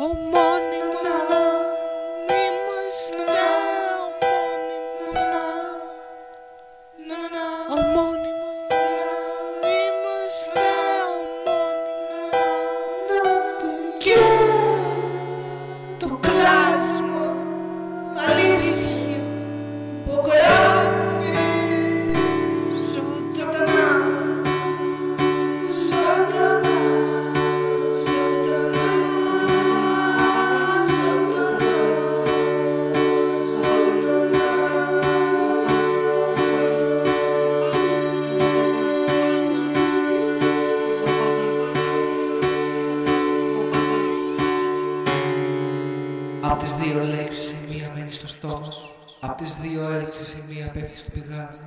Oh, my. Απ' τις δύο λέξεις η μία μένει στο στόμα σου Απ' τις δύο έλξεις η μία πέφτει στο πηγάδι